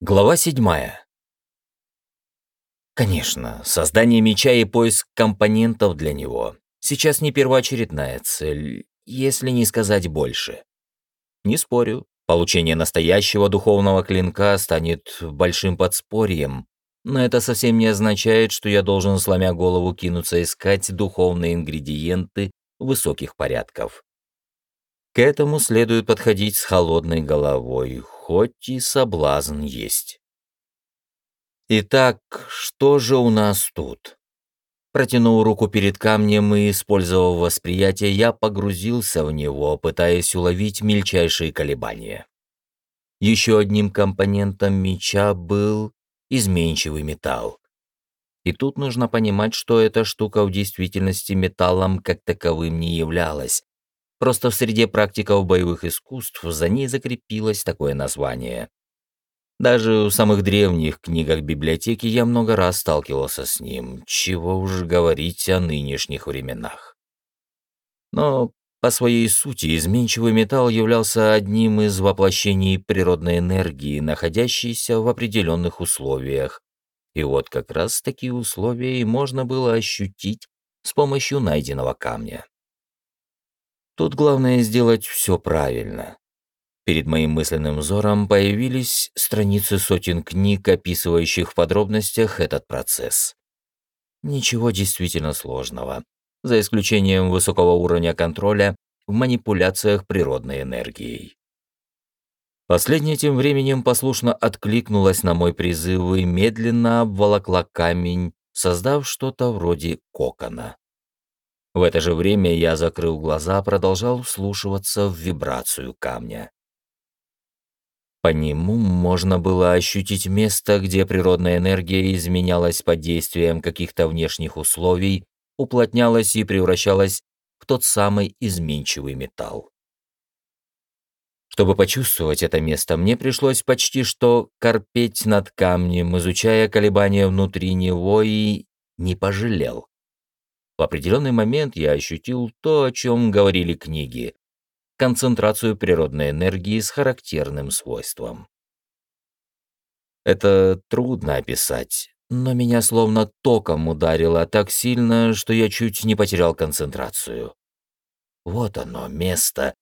Глава седьмая. Конечно, создание меча и поиск компонентов для него сейчас не первоочередная цель, если не сказать больше. Не спорю, получение настоящего духовного клинка станет большим подспорьем, но это совсем не означает, что я должен, сломя голову, кинуться искать духовные ингредиенты высоких порядков. К этому следует подходить с холодной головой, хоть и соблазн есть. Итак, что же у нас тут? Протянув руку перед камнем и использовав восприятие, я погрузился в него, пытаясь уловить мельчайшие колебания. Еще одним компонентом меча был изменчивый металл. И тут нужно понимать, что эта штука в действительности металлом как таковым не являлась, Просто в среде практиков боевых искусств за ней закрепилось такое название. Даже в самых древних книгах библиотеки я много раз сталкивался с ним, чего уж говорить о нынешних временах. Но по своей сути изменчивый металл являлся одним из воплощений природной энергии, находящейся в определенных условиях. И вот как раз такие условия и можно было ощутить с помощью найденного камня. Тут главное сделать все правильно. Перед моим мысленным взором появились страницы сотен книг, описывающих в подробностях этот процесс. Ничего действительно сложного, за исключением высокого уровня контроля в манипуляциях природной энергией. Последняя тем временем послушно откликнулась на мой призыв и медленно обволокла камень, создав что-то вроде кокона. В это же время я закрыл глаза, продолжал вслушиваться в вибрацию камня. По нему можно было ощутить место, где природная энергия изменялась под действием каких-то внешних условий, уплотнялась и превращалась в тот самый изменчивый металл. Чтобы почувствовать это место, мне пришлось почти что корпеть над камнем, изучая колебания внутри него и не пожалел. В определенный момент я ощутил то, о чем говорили книги – концентрацию природной энергии с характерным свойством. Это трудно описать, но меня словно током ударило так сильно, что я чуть не потерял концентрацию. Вот оно, место,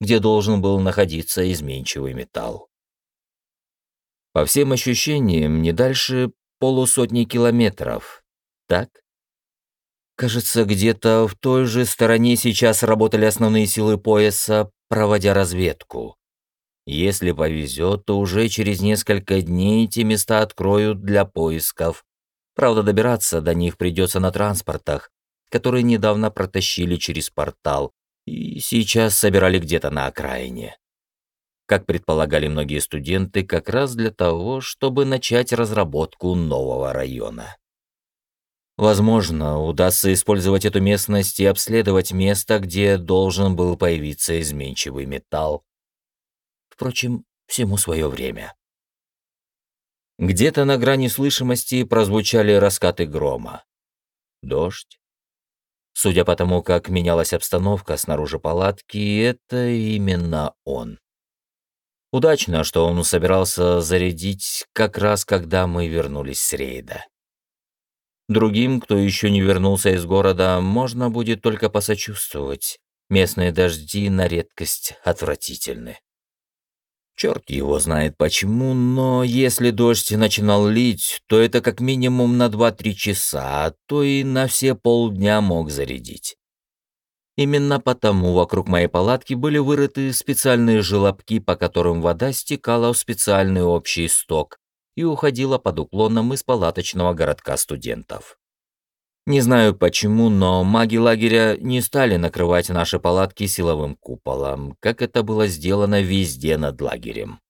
где должен был находиться изменчивый металл. По всем ощущениям, не дальше полусотни километров. Так? Кажется, где-то в той же стороне сейчас работали основные силы пояса, проводя разведку. Если повезет, то уже через несколько дней эти места откроют для поисков. Правда, добираться до них придется на транспортах, которые недавно протащили через портал и сейчас собирали где-то на окраине. Как предполагали многие студенты, как раз для того, чтобы начать разработку нового района. Возможно, удастся использовать эту местность и обследовать место, где должен был появиться изменчивый металл. Впрочем, всему свое время. Где-то на грани слышимости прозвучали раскаты грома. Дождь. Судя по тому, как менялась обстановка снаружи палатки, это именно он. Удачно, что он собирался зарядить как раз, когда мы вернулись с рейда. Другим, кто еще не вернулся из города, можно будет только посочувствовать. Местные дожди на редкость отвратительны. Черт его знает почему, но если дождь начинал лить, то это как минимум на 2-3 часа, а то и на все полдня мог зарядить. Именно потому вокруг моей палатки были вырыты специальные желобки, по которым вода стекала в специальный общий сток, и уходила под уклоном из палаточного городка студентов. Не знаю почему, но маги лагеря не стали накрывать наши палатки силовым куполом, как это было сделано везде над лагерем.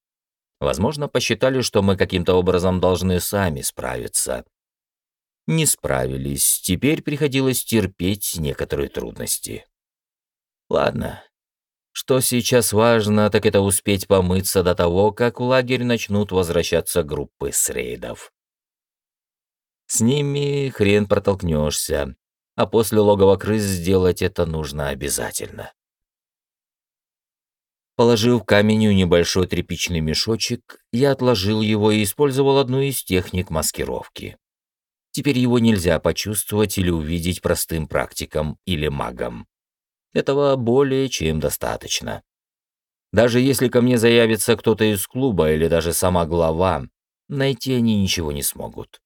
Возможно, посчитали, что мы каким-то образом должны сами справиться. Не справились, теперь приходилось терпеть некоторые трудности. Ладно, что сейчас важно, так это успеть помыться до того, как в лагерь начнут возвращаться группы с рейдов. С ними хрен протолкнешься, а после логова крыс сделать это нужно обязательно. Положив камень небольшой тряпичный мешочек, я отложил его и использовал одну из техник маскировки. Теперь его нельзя почувствовать или увидеть простым практикам или магам. Этого более чем достаточно. Даже если ко мне заявится кто-то из клуба или даже сама глава, найти они ничего не смогут.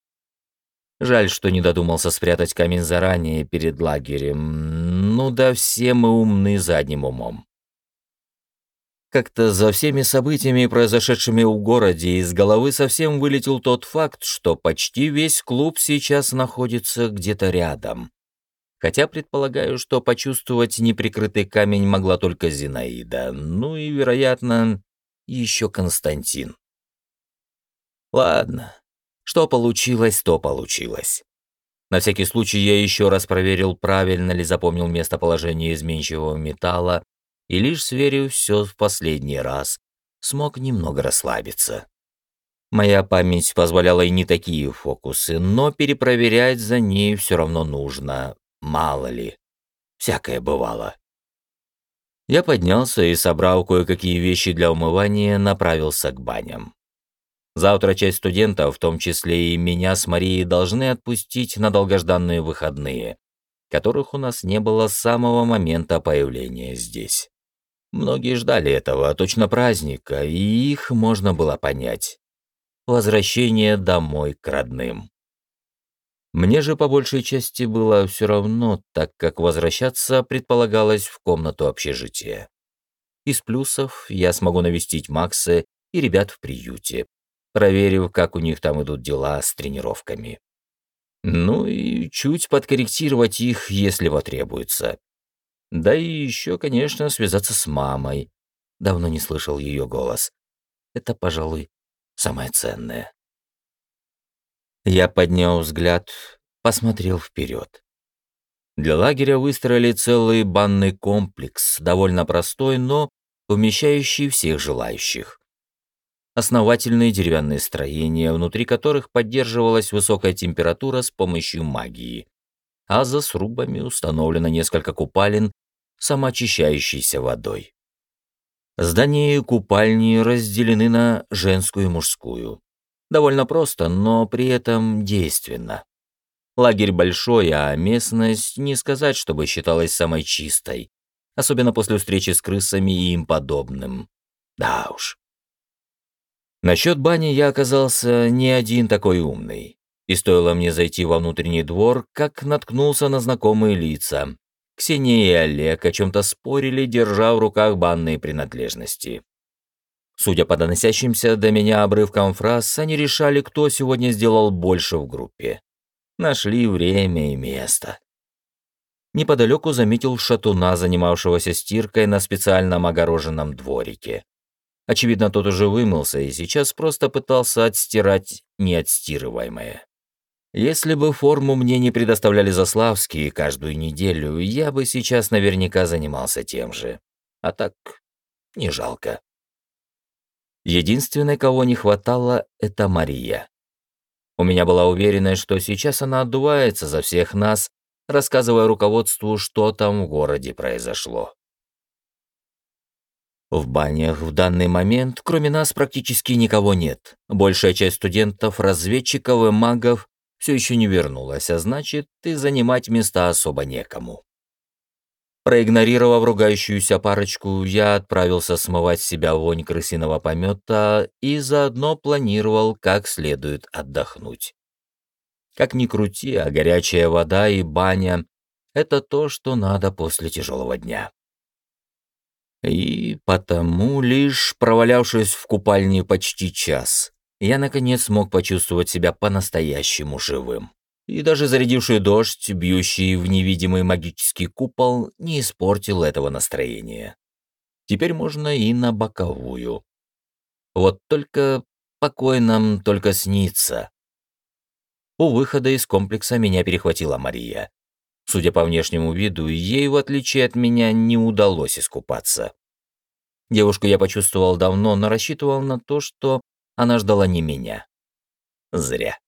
Жаль, что не додумался спрятать камень заранее перед лагерем. Ну да все мы умны задним умом. Как-то за всеми событиями, произошедшими в городе, из головы совсем вылетел тот факт, что почти весь клуб сейчас находится где-то рядом. Хотя предполагаю, что почувствовать неприкрытый камень могла только Зинаида, ну и, вероятно, еще Константин. Ладно, что получилось, то получилось. На всякий случай я еще раз проверил, правильно ли запомнил местоположение изменчивого металла, и лишь сверив все в последний раз, смог немного расслабиться. Моя память позволяла и не такие фокусы, но перепроверять за ней все равно нужно, мало ли. Всякое бывало. Я поднялся и, собрал кое-какие вещи для умывания, направился к баням. Завтра часть студентов, в том числе и меня с Марией, должны отпустить на долгожданные выходные, которых у нас не было с самого момента появления здесь. Многие ждали этого, точно праздника, и их можно было понять. Возвращение домой к родным. Мне же по большей части было все равно, так как возвращаться предполагалось в комнату общежития. Из плюсов я смогу навестить Макса и ребят в приюте, проверив, как у них там идут дела с тренировками. Ну и чуть подкорректировать их, если потребуется. Да и еще, конечно, связаться с мамой. Давно не слышал ее голос. Это, пожалуй, самое ценное. Я поднял взгляд, посмотрел вперед. Для лагеря выстроили целый банный комплекс, довольно простой, но вмещающий всех желающих основательные деревянные строения, внутри которых поддерживалась высокая температура с помощью магии, а за срубами установлено несколько купалин самоочищающейся водой. Здания и купальни разделены на женскую и мужскую. Довольно просто, но при этом действенно. Лагерь большой, а местность не сказать, чтобы считалась самой чистой, особенно после встречи с крысами и им подобным. Да уж. Насчет бани я оказался не один такой умный. И стоило мне зайти во внутренний двор, как наткнулся на знакомые лица. Ксения и Олег о чем-то спорили, держа в руках банные принадлежности. Судя по доносящимся до меня обрывкам фраз, они решали, кто сегодня сделал больше в группе. Нашли время и место. Неподалеку заметил шатуна, занимавшегося стиркой на специальном огороженном дворике. Очевидно, тот уже вымылся и сейчас просто пытался отстирать неотстирываемое. Если бы форму мне не предоставляли Заславские каждую неделю, я бы сейчас наверняка занимался тем же. А так, не жалко. Единственной, кого не хватало, это Мария. У меня была уверенность, что сейчас она отдувается за всех нас, рассказывая руководству, что там в городе произошло. В банях в данный момент, кроме нас, практически никого нет. Большая часть студентов, разведчиков и магов все еще не вернулась, а значит, и занимать места особо некому. Проигнорировав ругающуюся парочку, я отправился смывать с себя вонь крысиного помета и заодно планировал, как следует отдохнуть. Как ни крути, а горячая вода и баня — это то, что надо после тяжелого дня. И потому, лишь провалявшись в купальне почти час, я наконец смог почувствовать себя по-настоящему живым. И даже зарядивший дождь, бьющий в невидимый магический купол, не испортил этого настроения. Теперь можно и на боковую. Вот только покой нам только снится. У выхода из комплекса меня перехватила Мария. Судя по внешнему виду, ей, в отличие от меня, не удалось искупаться. Девушку я почувствовал давно, но рассчитывал на то, что она ждала не меня. Зря.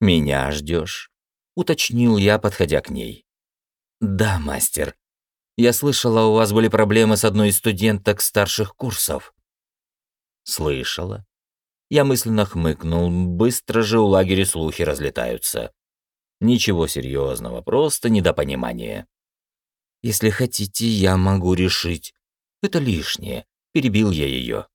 «Меня ждешь?» — уточнил я, подходя к ней. «Да, мастер». Я слышала, у вас были проблемы с одной из студенток старших курсов». «Слышала». Я мысленно хмыкнул, быстро же у лагеря слухи разлетаются. Ничего серьезного, просто недопонимание. «Если хотите, я могу решить. Это лишнее», — перебил я ее.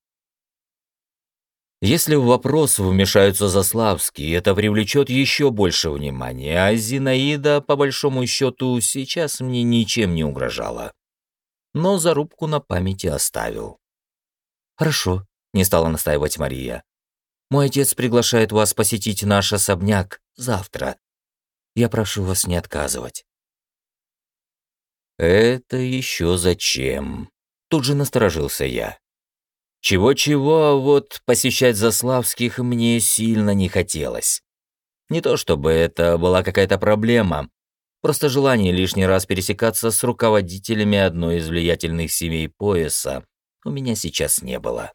Если в вопрос вмешаются Заславские, это привлечет еще больше внимания, а Зинаида, по большому счету, сейчас мне ничем не угрожала. Но зарубку на памяти оставил. «Хорошо», — не стала настаивать Мария. «Мой отец приглашает вас посетить наш особняк завтра. Я прошу вас не отказывать». «Это еще зачем?» Тут же насторожился я. Чего-чего, а вот посещать Заславских мне сильно не хотелось. Не то чтобы это была какая-то проблема, просто желание лишний раз пересекаться с руководителями одной из влиятельных семей пояса у меня сейчас не было.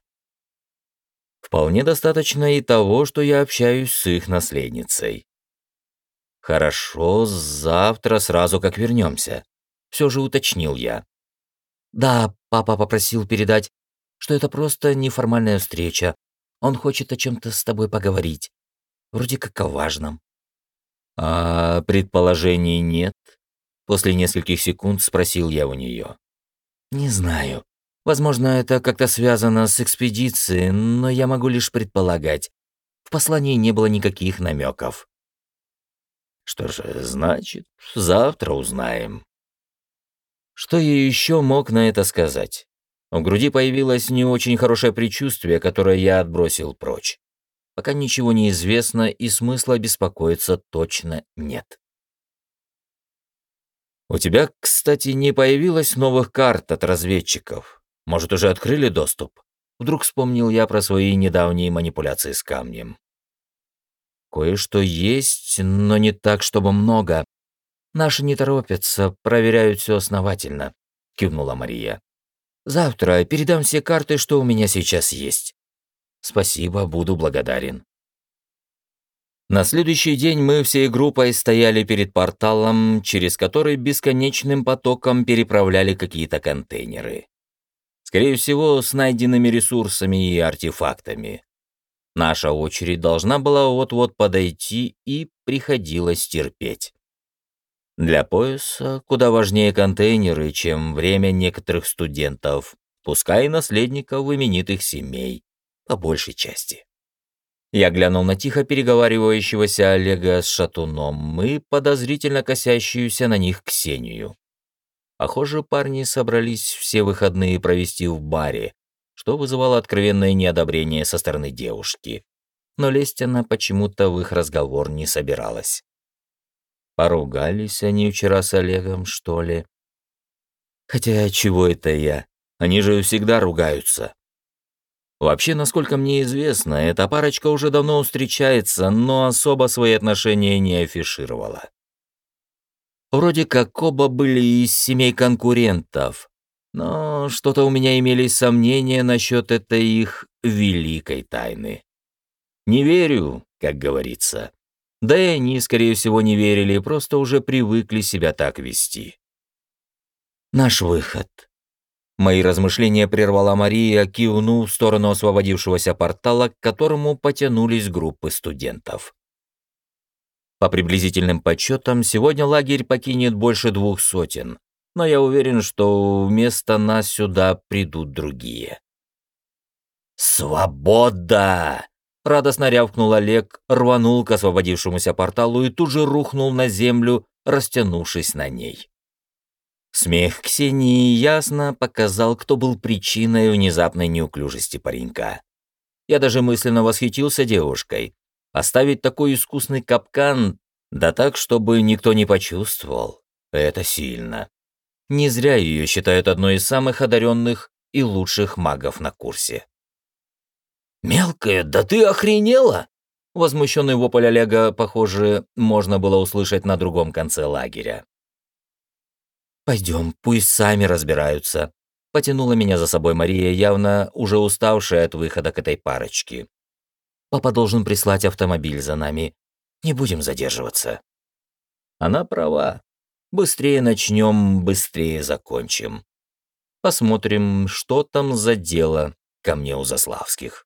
Вполне достаточно и того, что я общаюсь с их наследницей. Хорошо, завтра сразу как вернемся. Все же уточнил я. Да, папа попросил передать, что это просто неформальная встреча. Он хочет о чем-то с тобой поговорить. Вроде как о важном. А предположений нет? После нескольких секунд спросил я у нее. Не знаю. Возможно, это как-то связано с экспедицией, но я могу лишь предполагать. В послании не было никаких намеков. Что же, значит, завтра узнаем. Что я еще мог на это сказать? В груди появилось не очень хорошее предчувствие, которое я отбросил прочь. Пока ничего не известно и смысла беспокоиться точно нет. У тебя, кстати, не появилось новых карт от разведчиков. Может, уже открыли доступ? Вдруг вспомнил я про свои недавние манипуляции с камнем. Кое-что есть, но не так, чтобы много. Наши не торопятся, проверяют все основательно, кивнула Мария. Завтра передам все карты, что у меня сейчас есть. Спасибо, буду благодарен. На следующий день мы всей группой стояли перед порталом, через который бесконечным потоком переправляли какие-то контейнеры. Скорее всего, с найденными ресурсами и артефактами. Наша очередь должна была вот-вот подойти и приходилось терпеть. Для пояса куда важнее контейнеры, чем время некоторых студентов, пускай и наследников именитых семей, по большей части. Я глянул на тихо переговаривающегося Олега с шатуном и подозрительно косящуюся на них Ксению. Похоже, парни собрались все выходные провести в баре, что вызывало откровенное неодобрение со стороны девушки. Но лезть она почему-то в их разговор не собиралась. Поругались они вчера с Олегом, что ли? Хотя чего это я? Они же всегда ругаются. Вообще, насколько мне известно, эта парочка уже давно встречается, но особо свои отношения не афишировала. Вроде как оба были из семей конкурентов, но что-то у меня имелись сомнения насчет этой их великой тайны. Не верю, как говорится. Да и они, скорее всего, не верили, просто уже привыкли себя так вести. Наш выход. Мои размышления прервала Мария, кивнув в сторону освободившегося портала, к которому потянулись группы студентов. По приблизительным подсчетам, сегодня лагерь покинет больше двух сотен, но я уверен, что вместо нас сюда придут другие. «Свобода!» Радостно рявкнул Олег, рванул к освободившемуся порталу и тут же рухнул на землю, растянувшись на ней. Смех Ксении ясно показал, кто был причиной внезапной неуклюжести паренька. Я даже мысленно восхитился девушкой. Оставить такой искусный капкан, да так, чтобы никто не почувствовал, это сильно. Не зря ее считают одной из самых одаренных и лучших магов на курсе. «Мелкая, да ты охренела!» Возмущенный вопль Олега, похоже, можно было услышать на другом конце лагеря. «Пойдем, пусть сами разбираются», — потянула меня за собой Мария, явно уже уставшая от выхода к этой парочке. «Папа должен прислать автомобиль за нами. Не будем задерживаться». Она права. Быстрее начнем, быстрее закончим. Посмотрим, что там за дело ко мне у Заславских.